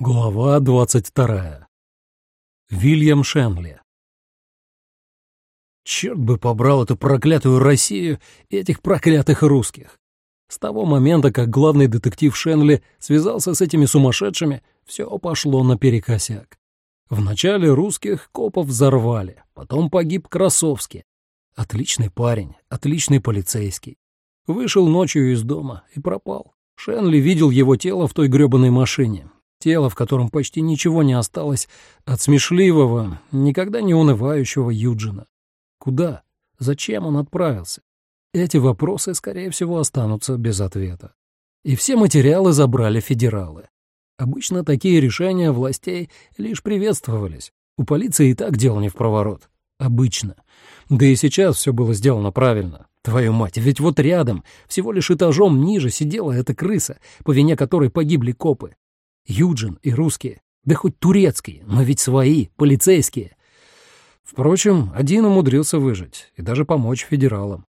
Глава двадцать вторая. Вильям Шенли. Черт бы побрал эту проклятую Россию и этих проклятых русских. С того момента, как главный детектив Шенли связался с этими сумасшедшими, все пошло наперекосяк. Вначале русских копов взорвали, потом погиб Красовский. Отличный парень, отличный полицейский. Вышел ночью из дома и пропал. Шенли видел его тело в той грёбаной машине, Тело, в котором почти ничего не осталось от смешливого, никогда не унывающего Юджина. Куда? Зачем он отправился? Эти вопросы, скорее всего, останутся без ответа. И все материалы забрали федералы. Обычно такие решения властей лишь приветствовались. У полиции и так дело не в проворот. Обычно. Да и сейчас все было сделано правильно. Твою мать, ведь вот рядом, всего лишь этажом ниже сидела эта крыса, по вине которой погибли копы. Юджин и русские, да хоть турецкие, но ведь свои, полицейские. Впрочем, один умудрился выжить и даже помочь федералам.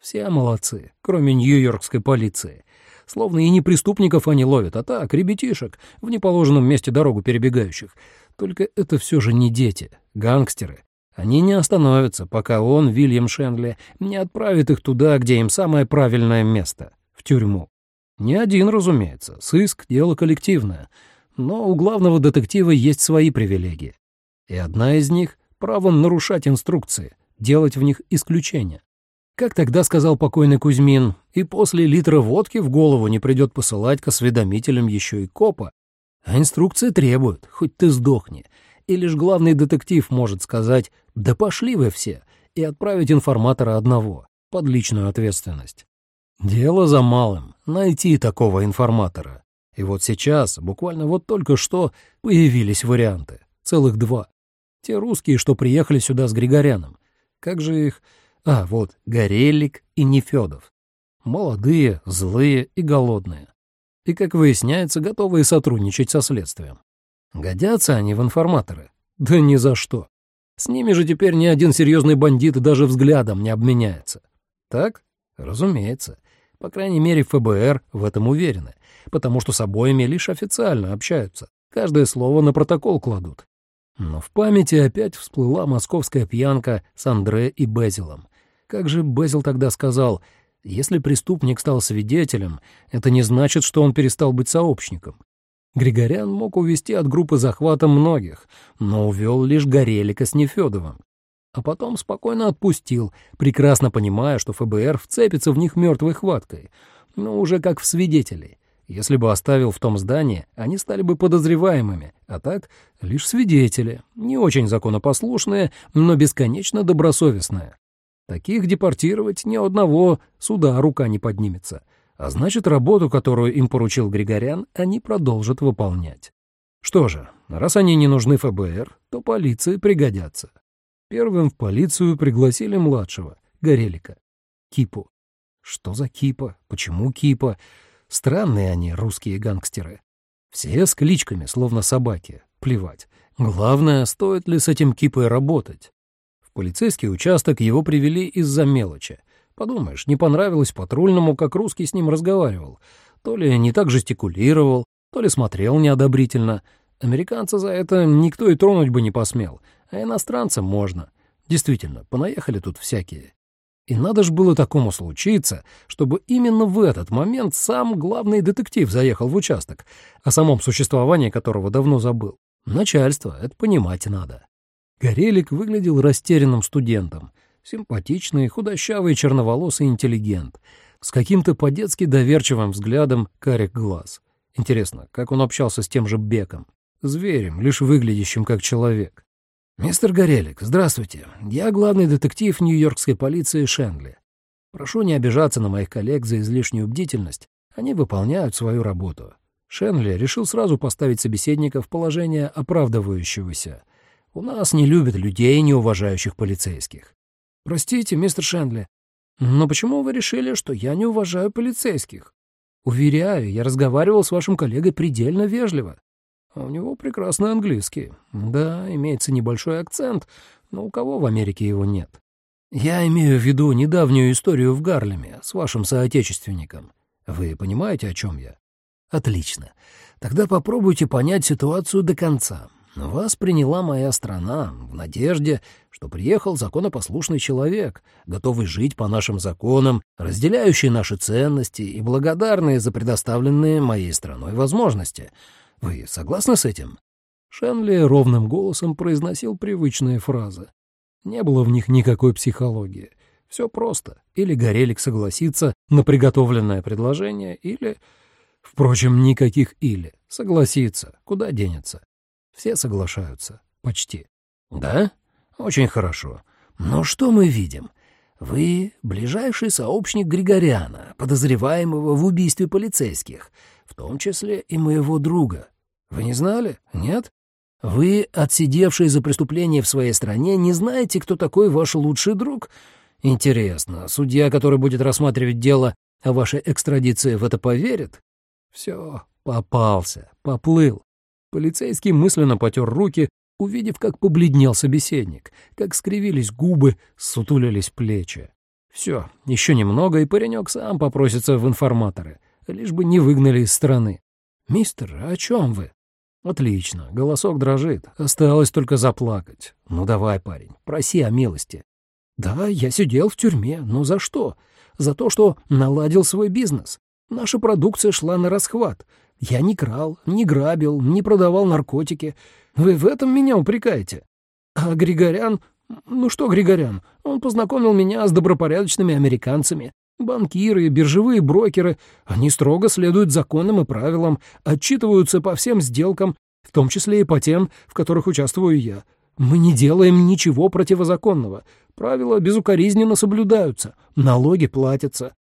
Все молодцы, кроме нью-йоркской полиции. Словно и не преступников они ловят, а так, ребятишек, в неположенном месте дорогу перебегающих. Только это все же не дети, гангстеры. Они не остановятся, пока он, Вильям Шенли, не отправит их туда, где им самое правильное место — в тюрьму. Не один, разумеется, сыск — дело коллективное, но у главного детектива есть свои привилегии. И одна из них — право нарушать инструкции, делать в них исключения. Как тогда сказал покойный Кузьмин, и после литра водки в голову не придет посылать к осведомителям еще и копа. А инструкции требуют, хоть ты сдохни. И лишь главный детектив может сказать «да пошли вы все» и отправить информатора одного под личную ответственность. Дело за малым — найти такого информатора. И вот сейчас, буквально вот только что, появились варианты. Целых два. Те русские, что приехали сюда с Григоряном. Как же их... А, вот, Горелик и Нефёдов. Молодые, злые и голодные. И, как выясняется, готовые сотрудничать со следствием. Годятся они в информаторы? Да ни за что. С ними же теперь ни один серьезный бандит даже взглядом не обменяется. Так? Разумеется. По крайней мере, ФБР в этом уверены, потому что с обоими лишь официально общаются. Каждое слово на протокол кладут. Но в памяти опять всплыла московская пьянка с Андре и Безилом. Как же Безил тогда сказал, если преступник стал свидетелем, это не значит, что он перестал быть сообщником. Григорян мог увести от группы захвата многих, но увел лишь Горелика с Нефёдовым а потом спокойно отпустил, прекрасно понимая, что ФБР вцепится в них мертвой хваткой, но уже как в свидетелей. Если бы оставил в том здании, они стали бы подозреваемыми, а так лишь свидетели, не очень законопослушные, но бесконечно добросовестные. Таких депортировать ни одного суда рука не поднимется, а значит, работу, которую им поручил Григорян, они продолжат выполнять. Что же, раз они не нужны ФБР, то полиции пригодятся. Первым в полицию пригласили младшего, Горелика. Кипу. Что за Кипа? Почему Кипа? Странные они, русские гангстеры. Все с кличками, словно собаки. Плевать. Главное, стоит ли с этим Кипой работать. В полицейский участок его привели из-за мелочи. Подумаешь, не понравилось патрульному, как русский с ним разговаривал. То ли не так жестикулировал, то ли смотрел неодобрительно. Американца за это никто и тронуть бы не посмел — а иностранцам можно. Действительно, понаехали тут всякие. И надо ж было такому случиться, чтобы именно в этот момент сам главный детектив заехал в участок, о самом существовании которого давно забыл. Начальство, это понимать надо. Горелик выглядел растерянным студентом. Симпатичный, худощавый, черноволосый интеллигент. С каким-то по-детски доверчивым взглядом карих глаз. Интересно, как он общался с тем же Беком? Зверем, лишь выглядящим как человек. «Мистер Горелик, здравствуйте. Я главный детектив Нью-Йоркской полиции Шенли. Прошу не обижаться на моих коллег за излишнюю бдительность. Они выполняют свою работу». Шенли решил сразу поставить собеседника в положение оправдывающегося. «У нас не любят людей, не уважающих полицейских». «Простите, мистер Шенли, но почему вы решили, что я не уважаю полицейских? Уверяю, я разговаривал с вашим коллегой предельно вежливо. А у него прекрасный английский. Да, имеется небольшой акцент, но у кого в Америке его нет? Я имею в виду недавнюю историю в Гарлеме с вашим соотечественником. Вы понимаете, о чем я? Отлично. Тогда попробуйте понять ситуацию до конца. Вас приняла моя страна в надежде, что приехал законопослушный человек, готовый жить по нашим законам, разделяющий наши ценности и благодарный за предоставленные моей страной возможности. Вы согласны с этим?» Шенли ровным голосом произносил привычные фразы. Не было в них никакой психологии. Все просто. Или Горелик согласится на приготовленное предложение, или... Впрочем, никаких «или». Согласится. Куда денется? Все соглашаются. Почти. Да? Очень хорошо. Но что мы видим? Вы — ближайший сообщник Григоряна, подозреваемого в убийстве полицейских, в том числе и моего друга. Вы не знали? Нет? Вы, отсидевший за преступление в своей стране, не знаете, кто такой ваш лучший друг? Интересно, судья, который будет рассматривать дело о вашей экстрадиции, в это поверит? Все, попался, поплыл. Полицейский мысленно потер руки, увидев, как побледнел собеседник, как скривились губы, сутулились плечи. Все, еще немного, и паренек сам попросится в информаторы, лишь бы не выгнали из страны. «Мистер, о чем вы?» «Отлично, голосок дрожит, осталось только заплакать. Ну давай, парень, проси о милости». «Да, я сидел в тюрьме, но за что? За то, что наладил свой бизнес. Наша продукция шла на расхват. Я не крал, не грабил, не продавал наркотики. Вы в этом меня упрекаете. А Григорян... Ну что Григорян? Он познакомил меня с добропорядочными американцами. Банкиры, биржевые брокеры, они строго следуют законам и правилам, отчитываются по всем сделкам, в том числе и по тем, в которых участвую я. Мы не делаем ничего противозаконного. Правила безукоризненно соблюдаются, налоги платятся.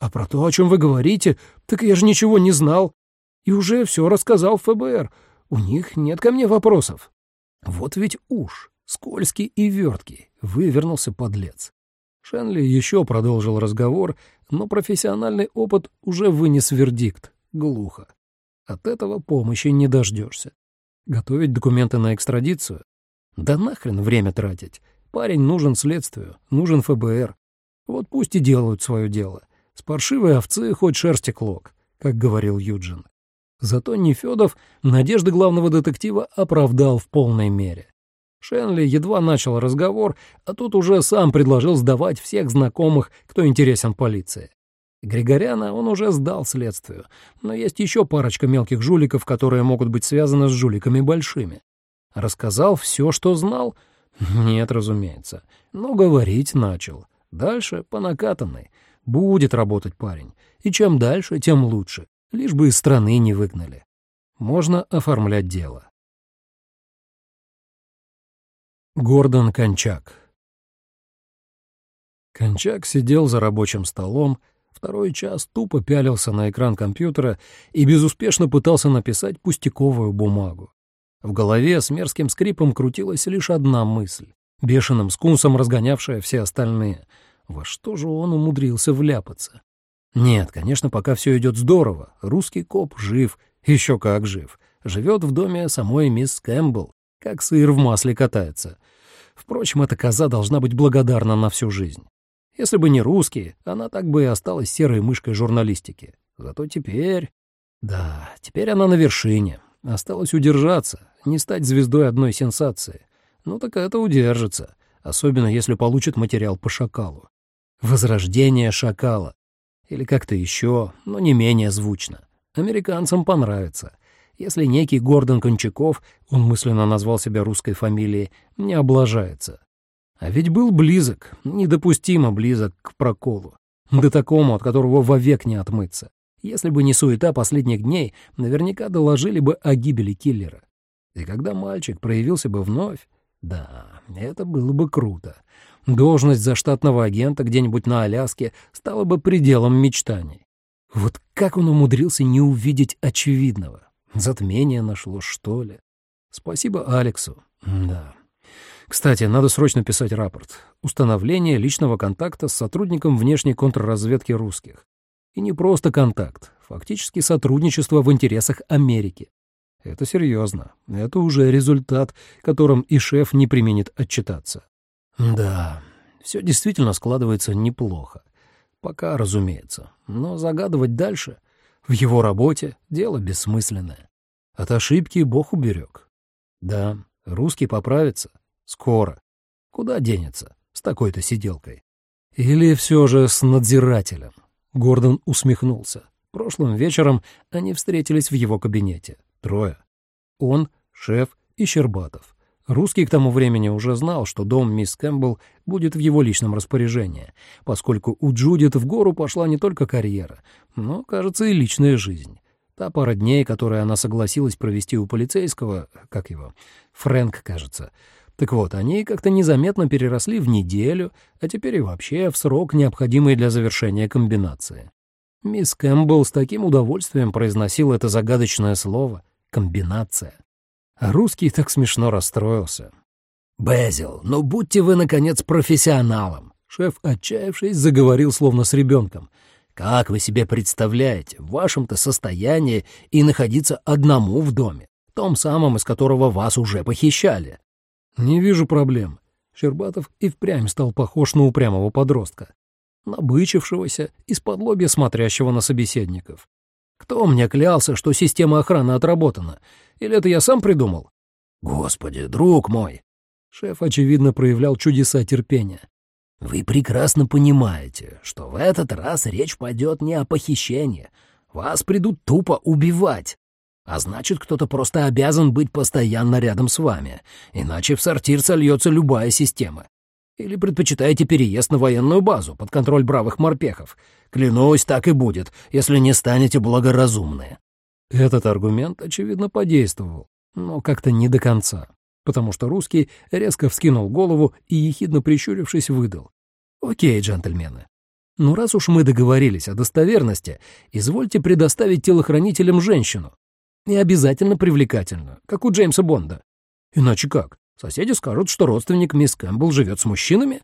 А про то, о чем вы говорите, так я же ничего не знал и уже все рассказал ФБР. У них нет ко мне вопросов. Вот ведь уж, скользкий и верткий, вывернулся подлец. Шенли еще продолжил разговор, но профессиональный опыт уже вынес вердикт. Глухо. От этого помощи не дождешься. Готовить документы на экстрадицию? Да нахрен время тратить. Парень нужен следствию, нужен ФБР. Вот пусть и делают свое дело. С паршивой овцы хоть шерсти клок, как говорил Юджин. Зато Нефёдов надежды главного детектива оправдал в полной мере. Шенли едва начал разговор, а тут уже сам предложил сдавать всех знакомых, кто интересен полиции. Григоряна он уже сдал следствию, но есть еще парочка мелких жуликов, которые могут быть связаны с жуликами большими. Рассказал все, что знал? Нет, разумеется. Но говорить начал. Дальше по накатанной. Будет работать парень. И чем дальше, тем лучше лишь бы из страны не выгнали. Можно оформлять дело. Гордон Кончак Кончак сидел за рабочим столом, второй час тупо пялился на экран компьютера и безуспешно пытался написать пустяковую бумагу. В голове с мерзким скрипом крутилась лишь одна мысль, бешеным скунсом разгонявшая все остальные. Во что же он умудрился вляпаться? Нет, конечно, пока все идет здорово. Русский коп жив, еще как жив. Живет в доме самой мисс Кэмпбелл, как сыр в масле катается. Впрочем, эта коза должна быть благодарна на всю жизнь. Если бы не русский, она так бы и осталась серой мышкой журналистики. Зато теперь... Да, теперь она на вершине. Осталось удержаться, не стать звездой одной сенсации. Ну так это удержится, особенно если получит материал по шакалу. Возрождение шакала. Или как-то еще, но не менее звучно. Американцам понравится. Если некий Гордон Кончаков, он мысленно назвал себя русской фамилией, не облажается. А ведь был близок, недопустимо близок к проколу. До такому, от которого вовек не отмыться. Если бы не суета последних дней, наверняка доложили бы о гибели киллера. И когда мальчик проявился бы вновь, да, это было бы круто. Должность заштатного агента где-нибудь на Аляске стала бы пределом мечтаний. Вот как он умудрился не увидеть очевидного? Затмение нашло, что ли? Спасибо Алексу. Да. Кстати, надо срочно писать рапорт. Установление личного контакта с сотрудником внешней контрразведки русских. И не просто контакт, фактически сотрудничество в интересах Америки. Это серьезно. Это уже результат, которым и шеф не применит отчитаться. Да, все действительно складывается неплохо. Пока, разумеется. Но загадывать дальше... В его работе дело бессмысленное. От ошибки Бог уберег. Да, русский поправится. Скоро. Куда денется с такой-то сиделкой? Или все же с надзирателем? Гордон усмехнулся. Прошлым вечером они встретились в его кабинете. Трое. Он, шеф и Щербатов. Русский к тому времени уже знал, что дом мисс Кэмпбелл будет в его личном распоряжении, поскольку у Джудит в гору пошла не только карьера, но, кажется, и личная жизнь. Та пара дней, которые она согласилась провести у полицейского, как его, Фрэнк, кажется. Так вот, они как-то незаметно переросли в неделю, а теперь и вообще в срок, необходимый для завершения комбинации. Мисс Кэмпбелл с таким удовольствием произносила это загадочное слово «комбинация». А русский так смешно расстроился. «Безил, ну будьте вы, наконец, профессионалом!» Шеф, отчаявшись, заговорил словно с ребенком. «Как вы себе представляете в вашем-то состоянии и находиться одному в доме, том самом, из которого вас уже похищали?» «Не вижу проблем». Щербатов и впрямь стал похож на упрямого подростка, набычившегося, из-под лобья смотрящего на собеседников. Кто мне клялся, что система охраны отработана? Или это я сам придумал? Господи, друг мой! Шеф, очевидно, проявлял чудеса терпения. Вы прекрасно понимаете, что в этот раз речь пойдет не о похищении. Вас придут тупо убивать. А значит, кто-то просто обязан быть постоянно рядом с вами, иначе в сортир сольется любая система. Или предпочитаете переезд на военную базу под контроль бравых морпехов? Клянусь, так и будет, если не станете благоразумны». Этот аргумент, очевидно, подействовал, но как-то не до конца, потому что русский резко вскинул голову и, ехидно прищурившись, выдал. «Окей, джентльмены. Ну раз уж мы договорились о достоверности, извольте предоставить телохранителям женщину. И обязательно привлекательную, как у Джеймса Бонда. Иначе как? Соседи скажут, что родственник мисс Кэмпбелл живет с мужчинами?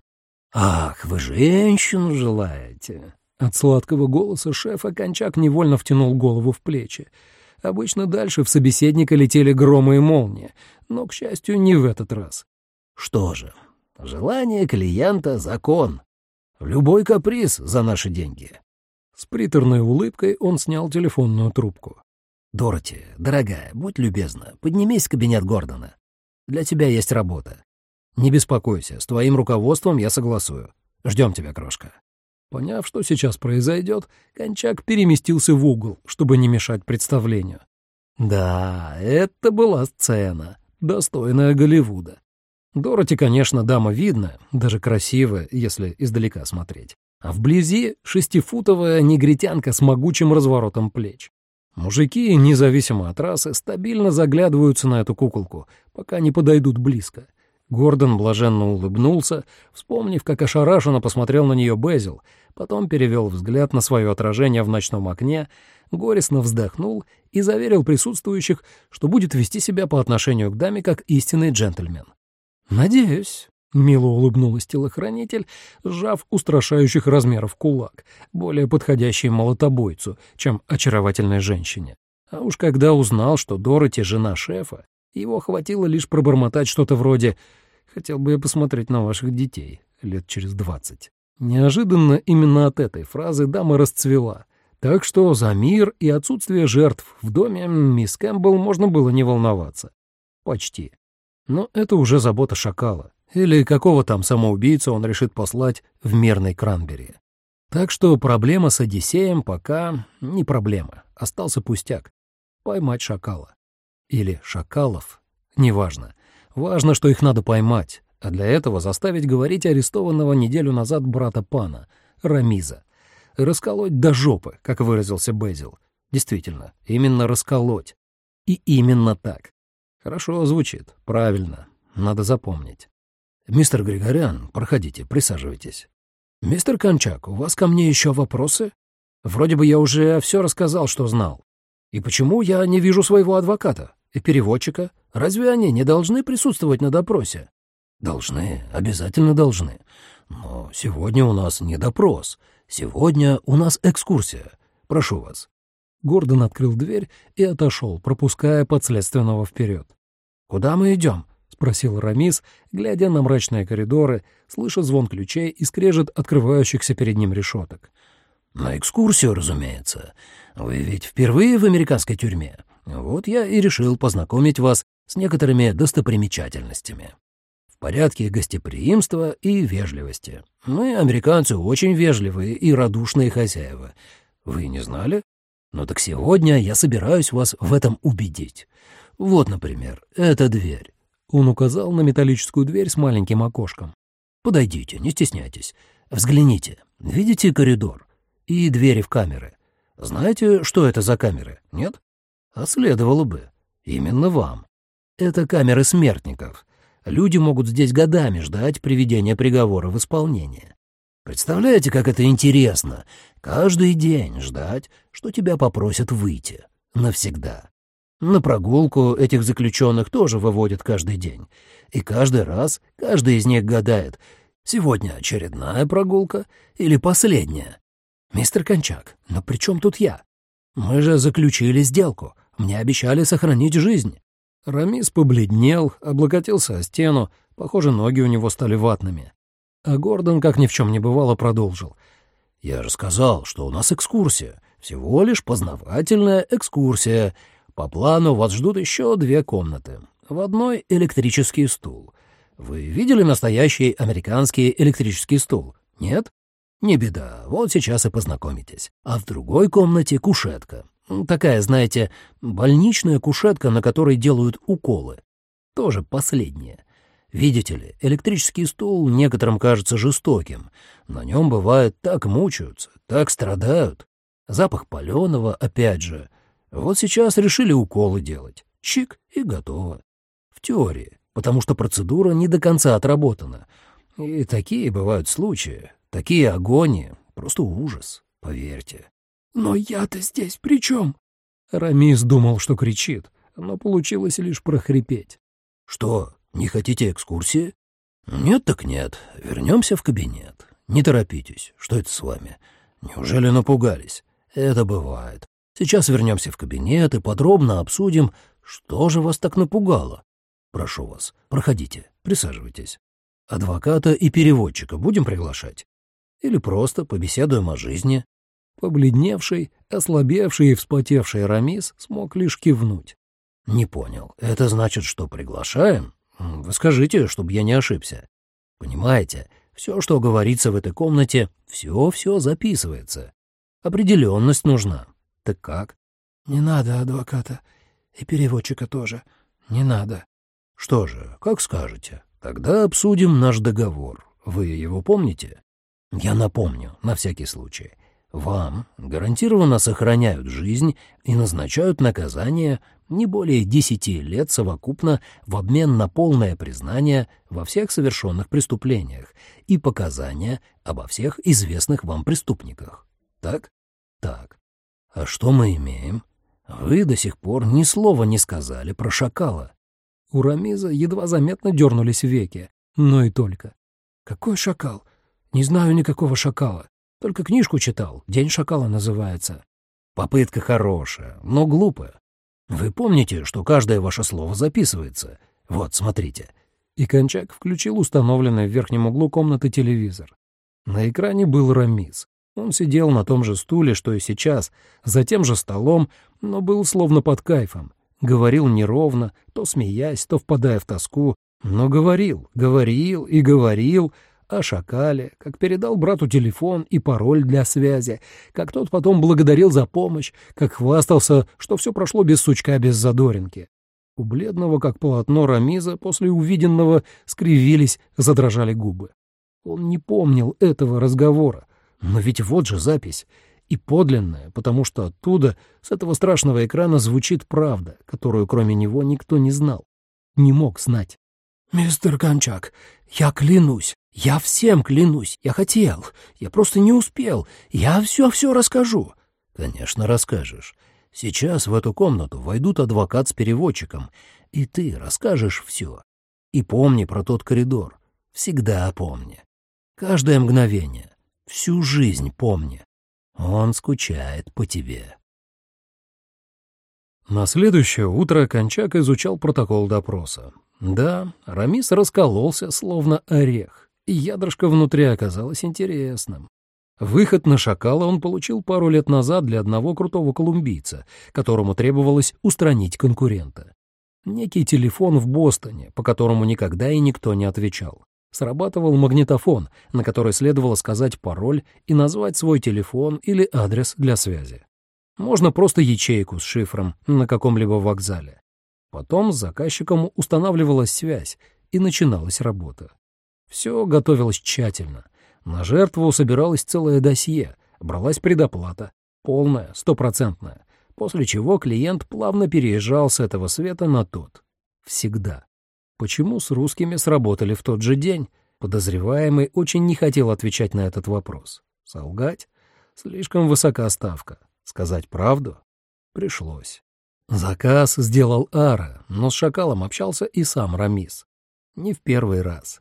Ах, вы женщину желаете? От сладкого голоса шефа Кончак невольно втянул голову в плечи. Обычно дальше в собеседника летели громы и молнии, но, к счастью, не в этот раз. Что же, желание клиента — закон. Любой каприз за наши деньги. С приторной улыбкой он снял телефонную трубку. «Дороти, дорогая, будь любезна, поднимись в кабинет Гордона. Для тебя есть работа. Не беспокойся, с твоим руководством я согласую. Ждем тебя, крошка». Поняв, что сейчас произойдет, Кончак переместился в угол, чтобы не мешать представлению. Да, это была сцена, достойная Голливуда. Дороти, конечно, дама видная, даже красивая, если издалека смотреть. А вблизи шестифутовая негритянка с могучим разворотом плеч. Мужики, независимо от расы, стабильно заглядываются на эту куколку, пока не подойдут близко. Гордон блаженно улыбнулся, вспомнив, как ошарашенно посмотрел на нее Безил, потом перевел взгляд на свое отражение в ночном окне, горестно вздохнул и заверил присутствующих, что будет вести себя по отношению к даме как истинный джентльмен. «Надеюсь», — мило улыбнулась телохранитель, сжав устрашающих размеров кулак, более подходящий молотобойцу, чем очаровательной женщине. А уж когда узнал, что Дороти — жена шефа, его хватило лишь пробормотать что-то вроде «хотел бы я посмотреть на ваших детей лет через двадцать». Неожиданно именно от этой фразы дама расцвела, так что за мир и отсутствие жертв в доме мисс Кэмпбелл можно было не волноваться. Почти. Но это уже забота шакала. Или какого там самоубийцу он решит послать в мерный Кранбери. Так что проблема с Одиссеем пока не проблема, остался пустяк — поймать шакала. Или шакалов, неважно. Важно, что их надо поймать, а для этого заставить говорить арестованного неделю назад брата Пана, Рамиза. Расколоть до жопы, как выразился Безил. Действительно, именно расколоть. И именно так. Хорошо звучит, правильно, надо запомнить. «Мистер Григорян, проходите, присаживайтесь». «Мистер Кончак, у вас ко мне еще вопросы? Вроде бы я уже все рассказал, что знал. И почему я не вижу своего адвоката и переводчика? Разве они не должны присутствовать на допросе?» «Должны, обязательно должны. Но сегодня у нас не допрос. Сегодня у нас экскурсия. Прошу вас». Гордон открыл дверь и отошел, пропуская подследственного вперед. «Куда мы идем?» спросил Рамис, глядя на мрачные коридоры, слыша звон ключей и скрежет открывающихся перед ним решеток. На экскурсию, разумеется. Вы ведь впервые в американской тюрьме. Вот я и решил познакомить вас с некоторыми достопримечательностями. В порядке гостеприимства и вежливости. Мы, американцы, очень вежливые и радушные хозяева. Вы не знали? Ну так сегодня я собираюсь вас в этом убедить. Вот, например, эта дверь. Он указал на металлическую дверь с маленьким окошком. Подойдите, не стесняйтесь. Взгляните. Видите коридор? И двери в камеры. Знаете, что это за камеры? Нет? А следовало бы. Именно вам. Это камеры смертников. Люди могут здесь годами ждать приведения приговора в исполнение. Представляете, как это интересно? Каждый день ждать, что тебя попросят выйти. Навсегда. На прогулку этих заключенных тоже выводят каждый день. И каждый раз каждый из них гадает, сегодня очередная прогулка или последняя. Мистер Кончак, но при чем тут я? Мы же заключили сделку. Мне обещали сохранить жизнь. Рамис побледнел, облокотился о стену, похоже, ноги у него стали ватными. А Гордон, как ни в чем не бывало, продолжил. «Я же сказал, что у нас экскурсия. Всего лишь познавательная экскурсия. По плану вас ждут еще две комнаты. В одной электрический стул. Вы видели настоящий американский электрический стул? Нет? Не беда, вот сейчас и познакомитесь. А в другой комнате кушетка. Такая, знаете, больничная кушетка, на которой делают уколы. Тоже последняя. Видите ли, электрический стул некоторым кажется жестоким. На нем, бывает, так мучаются, так страдают. Запах паленого, опять же. Вот сейчас решили уколы делать. Чик, и готово. В теории, потому что процедура не до конца отработана. И такие бывают случаи, такие агонии, просто ужас, поверьте. «Но я-то здесь при чем?» Рамис думал, что кричит, но получилось лишь прохрипеть. «Что, не хотите экскурсии?» «Нет так нет. Вернемся в кабинет. Не торопитесь. Что это с вами? Неужели напугались? Это бывает. Сейчас вернемся в кабинет и подробно обсудим, что же вас так напугало. Прошу вас, проходите, присаживайтесь. Адвоката и переводчика будем приглашать? Или просто побеседуем о жизни?» Побледневший, ослабевший и вспотевший Рамис смог лишь кивнуть. «Не понял. Это значит, что приглашаем? Вы скажите, чтобы я не ошибся. Понимаете, все, что говорится в этой комнате, все-все записывается. Определенность нужна. Так как?» «Не надо адвоката. И переводчика тоже. Не надо». «Что же, как скажете. Тогда обсудим наш договор. Вы его помните?» «Я напомню, на всякий случай. Вам гарантированно сохраняют жизнь и назначают наказание не более десяти лет совокупно в обмен на полное признание во всех совершенных преступлениях и показания обо всех известных вам преступниках. Так? Так. А что мы имеем? Вы до сих пор ни слова не сказали про шакала. У Рамиза едва заметно дернулись веки, но и только. «Какой шакал? Не знаю никакого шакала. Только книжку читал. День шакала называется. Попытка хорошая, но глупая. Вы помните, что каждое ваше слово записывается? Вот, смотрите. И Кончак включил установленный в верхнем углу комнаты телевизор. На экране был Рамис. Он сидел на том же стуле, что и сейчас, за тем же столом, но был словно под кайфом. Говорил неровно, то смеясь, то впадая в тоску, но говорил, говорил и говорил, о шакале, как передал брату телефон и пароль для связи, как тот потом благодарил за помощь, как хвастался, что все прошло без сучка, без задоринки. У бледного, как полотно Рамиза, после увиденного скривились, задрожали губы. Он не помнил этого разговора, но ведь вот же запись, и подлинная, потому что оттуда, с этого страшного экрана, звучит правда, которую кроме него никто не знал, не мог знать. «Мистер Кончак, я клянусь, «Я всем клянусь, я хотел, я просто не успел, я все-все расскажу». «Конечно, расскажешь. Сейчас в эту комнату войдут адвокат с переводчиком, и ты расскажешь все. И помни про тот коридор. Всегда помни. Каждое мгновение, всю жизнь помни. Он скучает по тебе». На следующее утро Кончак изучал протокол допроса. Да, Рамис раскололся, словно орех и ядрышко внутри оказалось интересным. Выход на шакала он получил пару лет назад для одного крутого колумбийца, которому требовалось устранить конкурента. Некий телефон в Бостоне, по которому никогда и никто не отвечал. Срабатывал магнитофон, на который следовало сказать пароль и назвать свой телефон или адрес для связи. Можно просто ячейку с шифром на каком-либо вокзале. Потом с заказчиком устанавливалась связь, и начиналась работа. Все готовилось тщательно. На жертву собиралось целое досье, бралась предоплата, полная, стопроцентная, после чего клиент плавно переезжал с этого света на тот. Всегда. Почему с русскими сработали в тот же день? Подозреваемый очень не хотел отвечать на этот вопрос. Солгать? Слишком высока ставка. Сказать правду? Пришлось. Заказ сделал Ара, но с шакалом общался и сам Рамис. Не в первый раз.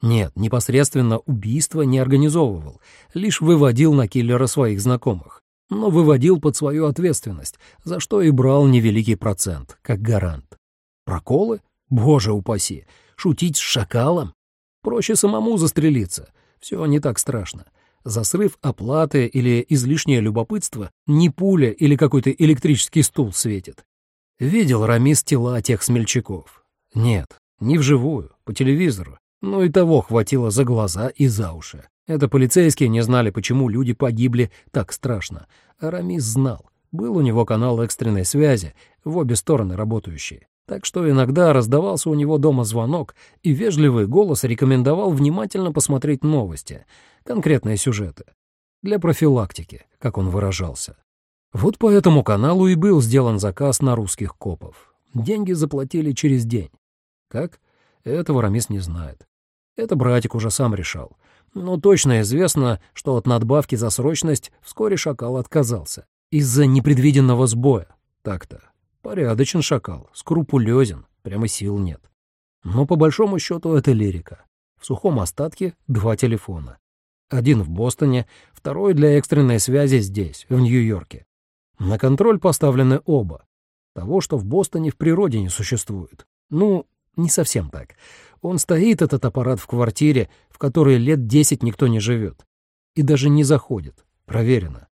Нет, непосредственно убийство не организовывал, лишь выводил на киллера своих знакомых. Но выводил под свою ответственность, за что и брал невеликий процент, как гарант. Проколы? Боже упаси! Шутить с шакалом? Проще самому застрелиться. Все не так страшно. За срыв оплаты или излишнее любопытство не пуля или какой-то электрический стул светит. Видел Рамис тела тех смельчаков? Нет, не вживую, по телевизору. Но и того хватило за глаза и за уши. Это полицейские не знали, почему люди погибли так страшно. А Рамис знал. Был у него канал экстренной связи, в обе стороны работающий. Так что иногда раздавался у него дома звонок, и вежливый голос рекомендовал внимательно посмотреть новости, конкретные сюжеты. Для профилактики, как он выражался. Вот по этому каналу и был сделан заказ на русских копов. Деньги заплатили через день. Как? Этого Рамис не знает. Это братик уже сам решал. Но точно известно, что от надбавки за срочность вскоре шакал отказался. Из-за непредвиденного сбоя. Так-то. Порядочен шакал, скрупулезен, прямо сил нет. Но по большому счету это лирика. В сухом остатке два телефона. Один в Бостоне, второй для экстренной связи здесь, в Нью-Йорке. На контроль поставлены оба. Того, что в Бостоне в природе не существует. Ну, не совсем так. Он стоит, этот аппарат, в квартире, в которой лет десять никто не живет. И даже не заходит. Проверено.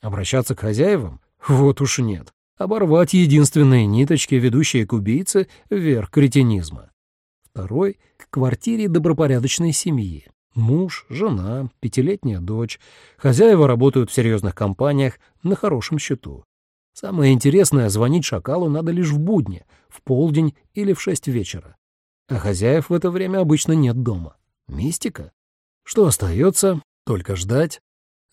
Обращаться к хозяевам? Вот уж нет. Оборвать единственные ниточки, ведущие к убийце, вверх кретинизма. Второй — к квартире добропорядочной семьи. Муж, жена, пятилетняя дочь. Хозяева работают в серьезных компаниях на хорошем счету. Самое интересное, звонить шакалу надо лишь в будни, в полдень или в шесть вечера. А хозяев в это время обычно нет дома. Мистика? Что остается? Только ждать.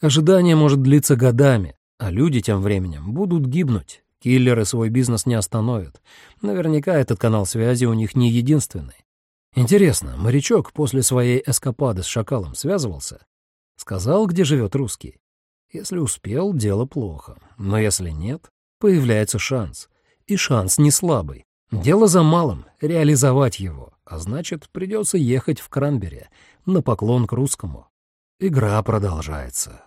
Ожидание может длиться годами, а люди тем временем будут гибнуть. Киллеры свой бизнес не остановят. Наверняка этот канал связи у них не единственный. Интересно, морячок после своей эскапады с шакалом связывался? Сказал, где живет русский? Если успел, дело плохо. Но если нет, появляется шанс. И шанс не слабый. Дело за малым — реализовать его, а значит, придется ехать в Кранбери на поклон к русскому. Игра продолжается.